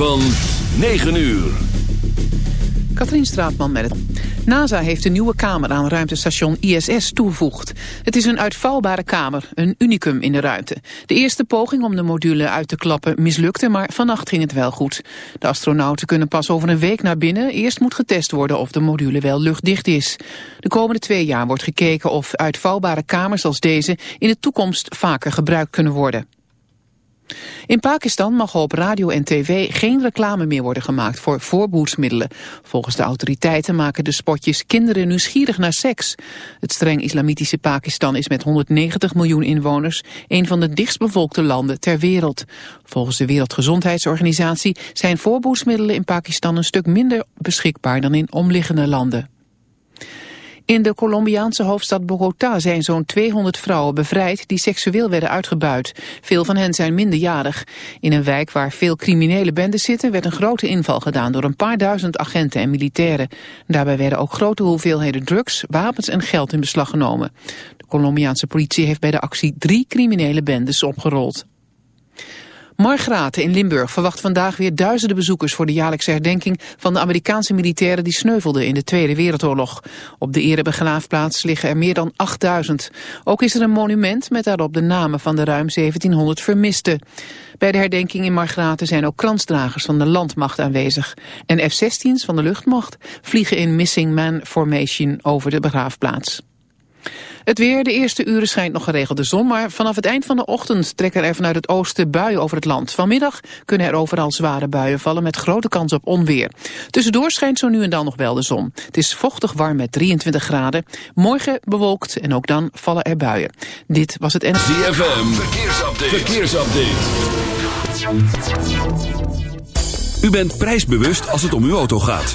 van 9 uur. Katrien Straatman met het. NASA heeft een nieuwe kamer aan ruimtestation ISS toegevoegd. Het is een uitvouwbare kamer, een unicum in de ruimte. De eerste poging om de module uit te klappen mislukte, maar vannacht ging het wel goed. De astronauten kunnen pas over een week naar binnen. Eerst moet getest worden of de module wel luchtdicht is. De komende twee jaar wordt gekeken of uitvouwbare kamers als deze in de toekomst vaker gebruikt kunnen worden. In Pakistan mag op radio en tv geen reclame meer worden gemaakt voor voorboedsmiddelen. Volgens de autoriteiten maken de spotjes kinderen nieuwsgierig naar seks. Het streng islamitische Pakistan is met 190 miljoen inwoners een van de dichtstbevolkte landen ter wereld. Volgens de Wereldgezondheidsorganisatie zijn voorboedsmiddelen in Pakistan een stuk minder beschikbaar dan in omliggende landen. In de Colombiaanse hoofdstad Bogota zijn zo'n 200 vrouwen bevrijd die seksueel werden uitgebuit. Veel van hen zijn minderjarig. In een wijk waar veel criminele bendes zitten werd een grote inval gedaan door een paar duizend agenten en militairen. Daarbij werden ook grote hoeveelheden drugs, wapens en geld in beslag genomen. De Colombiaanse politie heeft bij de actie drie criminele bendes opgerold. Margraten in Limburg verwacht vandaag weer duizenden bezoekers voor de jaarlijkse herdenking van de Amerikaanse militairen die sneuvelden in de Tweede Wereldoorlog. Op de erebegraafplaats liggen er meer dan 8000. Ook is er een monument met daarop de namen van de ruim 1700 vermisten. Bij de herdenking in Margraten zijn ook kransdragers van de landmacht aanwezig. En F-16's van de luchtmacht vliegen in Missing Man Formation over de begraafplaats. Het weer, de eerste uren schijnt nog geregeld de zon, maar vanaf het eind van de ochtend trekken er vanuit het oosten buien over het land. Vanmiddag kunnen er overal zware buien vallen met grote kans op onweer. Tussendoor schijnt zo nu en dan nog wel de zon. Het is vochtig warm met 23 graden. Morgen bewolkt en ook dan vallen er buien. Dit was het NFM. ZFM, verkeersupdate. verkeersupdate. U bent prijsbewust als het om uw auto gaat.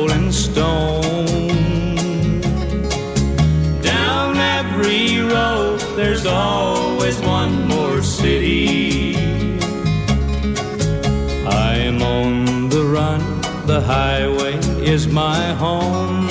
there's always one more city. I'm on the run, the highway is my home.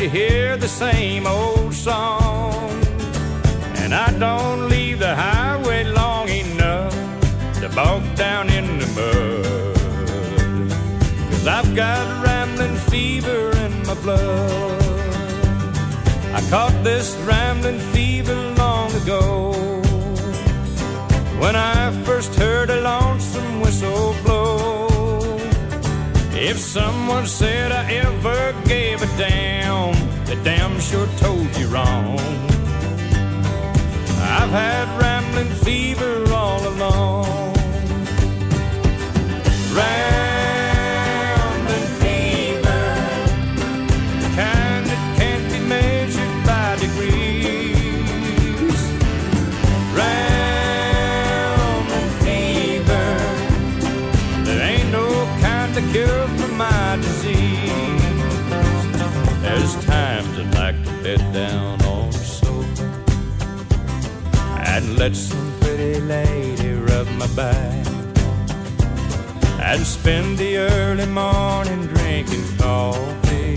To hear the same old song. And I don't leave the highway long enough to bog down in the mud. Cause I've got rambling fever in my blood. I caught this rambling fever long ago. When I first heard a lonesome whistle blow, if someone said I ever gave a damn, the damn sure told you wrong. I've had rambling fever all along. Rambling let some pretty lady rub my back and spend the early morning drinking coffee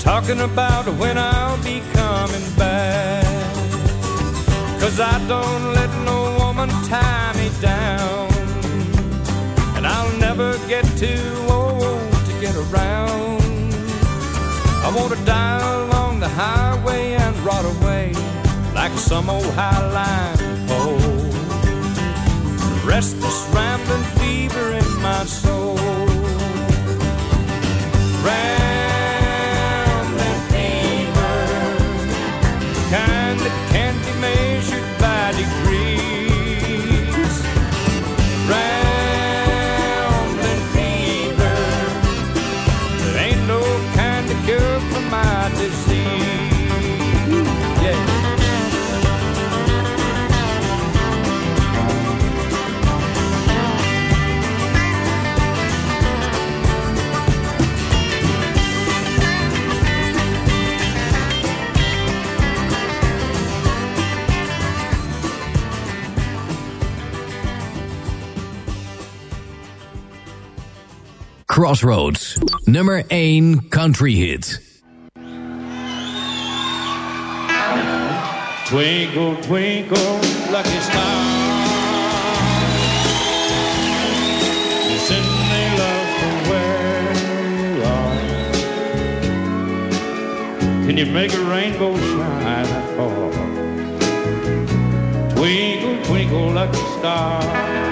talking about when I'll be coming back. Cause I don't let no woman tie me down. And I'll never get too old to get around. I want to die along the highway like some old highline pole. Restless rambling fever in my soul. Rambling fever, kind that Crossroads, nummer 1 country hit. Twinkle, twinkle, lucky star. Send me love from where you are. Can you make a rainbow shine that far? Twinkle, twinkle, lucky star.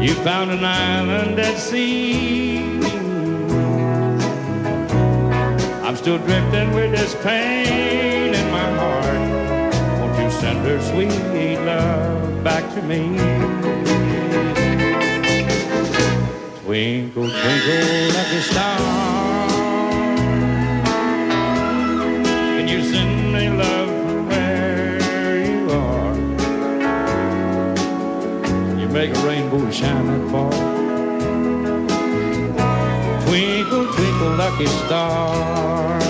You found an island at sea. I'm still drifting with this pain in my heart. Won't you send her sweet love back to me? Twinkle, twinkle, lucky star. Can you send me love make a rainbow shine that far. Twinkle, twinkle, lucky star.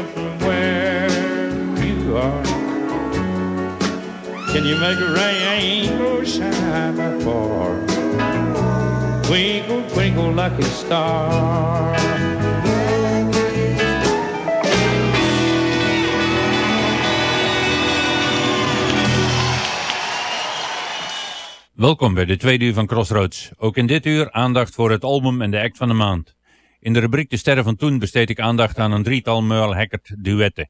Can you make a rainbow shine twinkle, lucky star. Welkom bij de tweede uur van Crossroads. Ook in dit uur aandacht voor het album en de act van de maand. In de rubriek De Sterren van Toen besteed ik aandacht aan een drietal Merle Haggard duetten.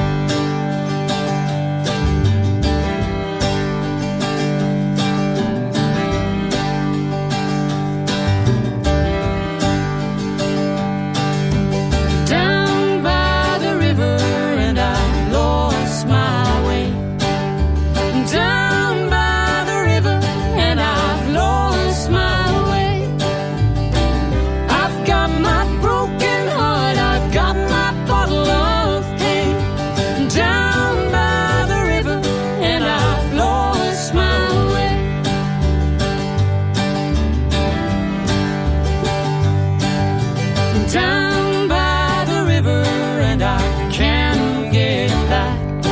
And I can't get back.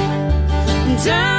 Down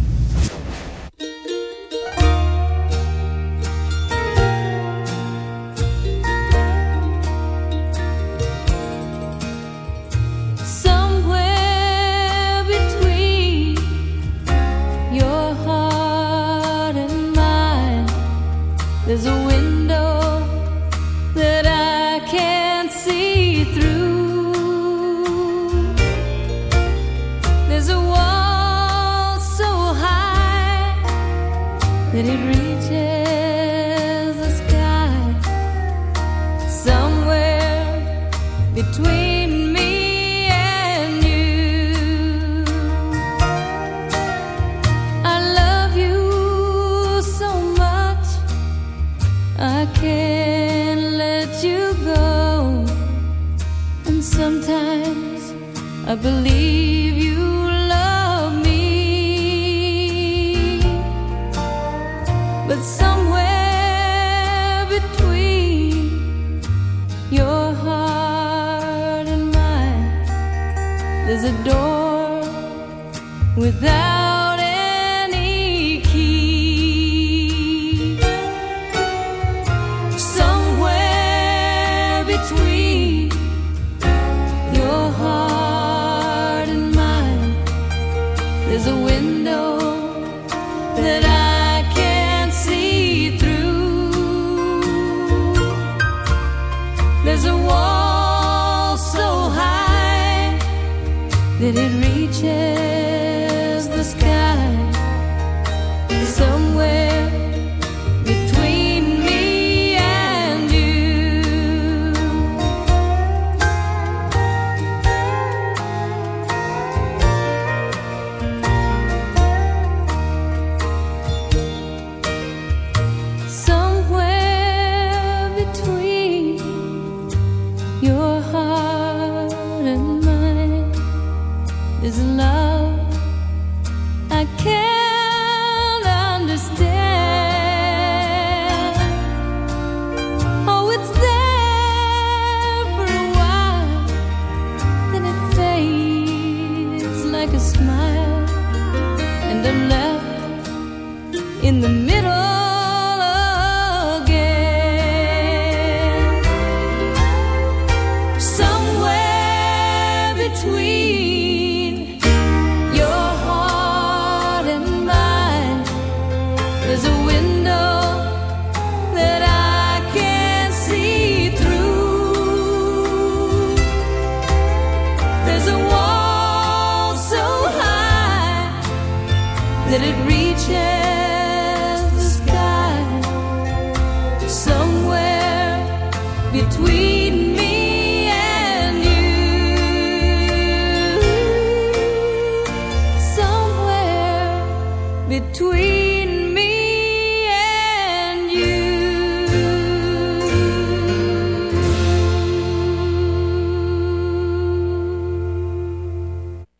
Believe you love me. But somewhere between your heart and mine, there's a door without A wall so high that it reaches.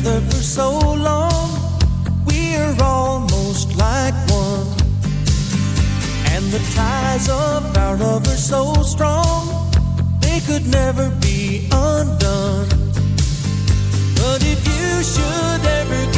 Other for so long, we're almost like one. And the ties of our love are so strong, they could never be undone. But if you should ever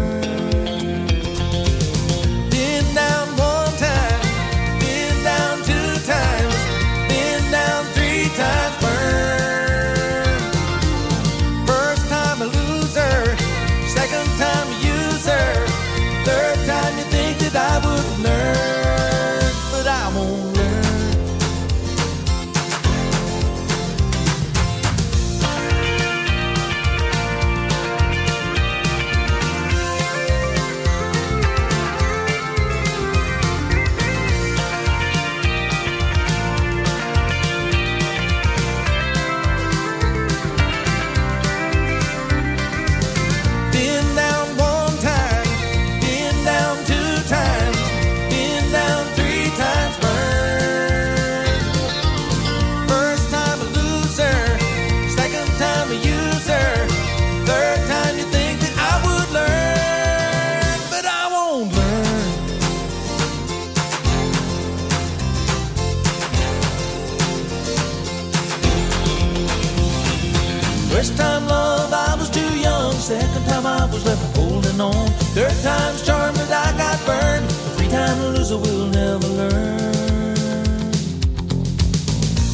Was left holding on. Third time's charm that I got burned. The three time loser will never learn.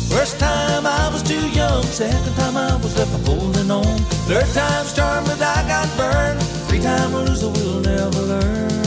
First time I was too young. Second time I was left holding on. Third time's charm that I got burned. The three time loser will never learn.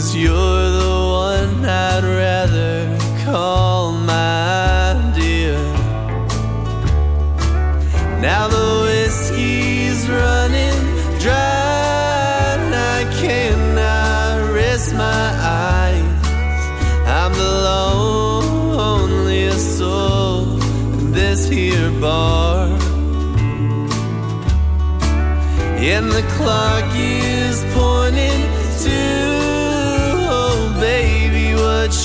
Cause you're the one I'd rather call my dear. Now the whiskey's running dry, and I cannot rest my eyes. I'm the loneliest soul in this here bar. And the clock is pointing to,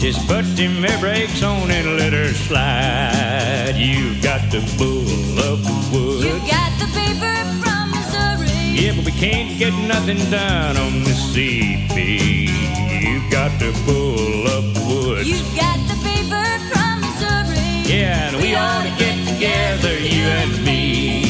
Just put them air brakes on and let her slide. You've got the bull of the woods. You've got the paper from Missouri. Yeah, but we can't get nothing done on the CB. You've got the bull of the woods. You've got the paper from Missouri. Yeah, and we ought to get together, you and me.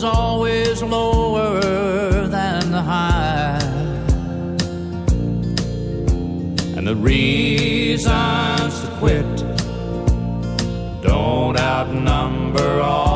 Is always lower than the high. And the reasons to quit don't outnumber all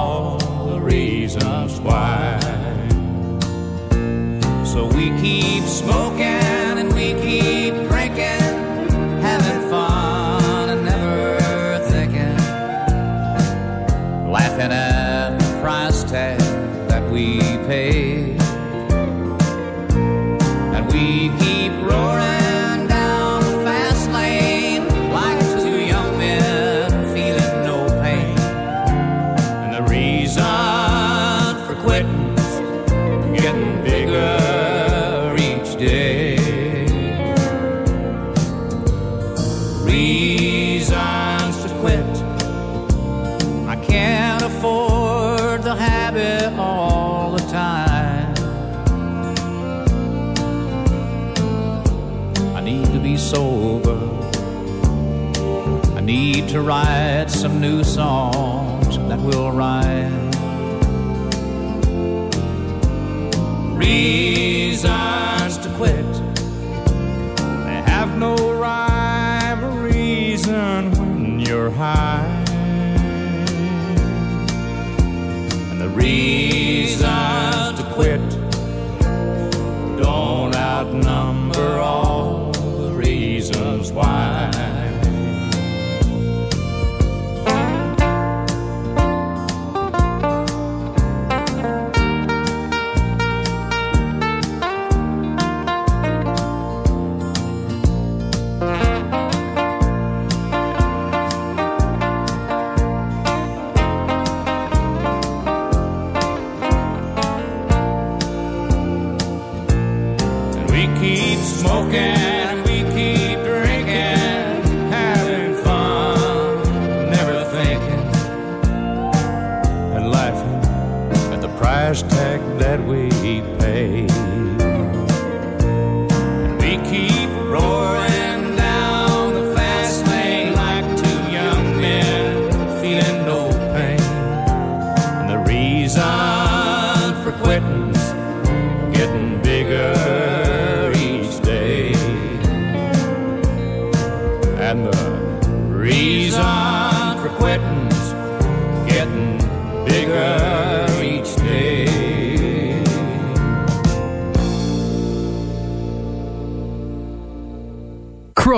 some new songs that will rhyme. Reasons to quit. They have no rhyme or reason when you're high. And the reasons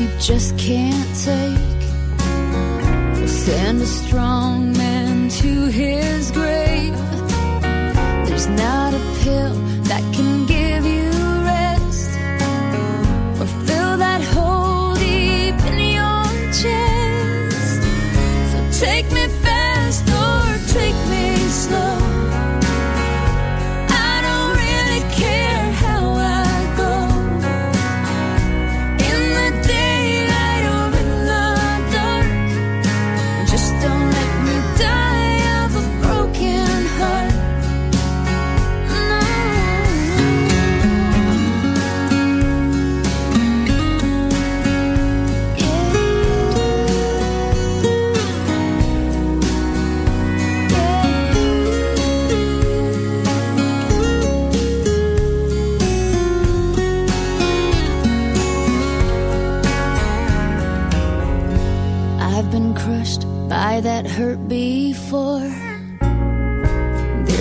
You just can't take We'll send a strong man to his grave. There's not a pill that can give you rest or fill that hole deep in your chest. So take me fast or take me slow.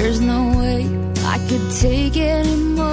There's no way I could take anymore.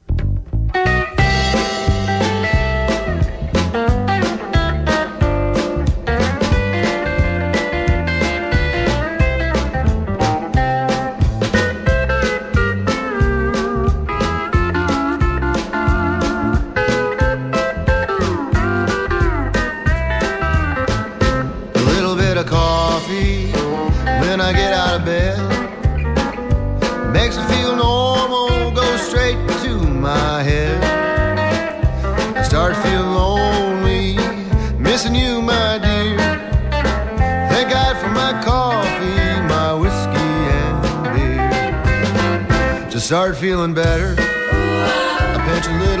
start feeling better. I little.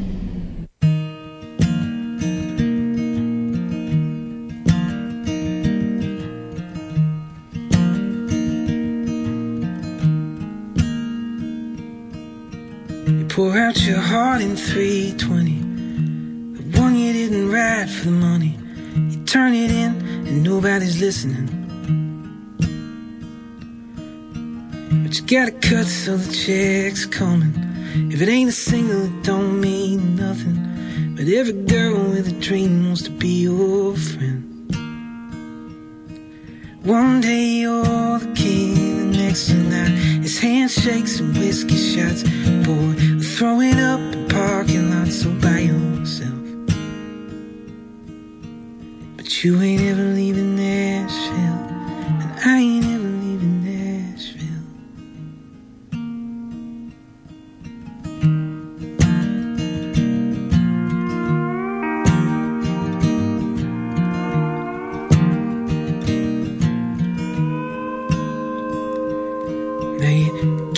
Pour out your heart in 320. The one you didn't write for the money. You turn it in and nobody's listening. But you gotta cut so the check's coming. If it ain't a single, it don't mean nothing. But every girl with a dream wants to be your friend. One day you're the king, the next night it's handshakes and whiskey shots. Boy, throwing up in parking lots all by yourself. But you ain't ever leaving Nashville, and I ain't ever